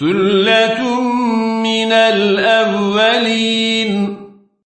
ثلة من الأولين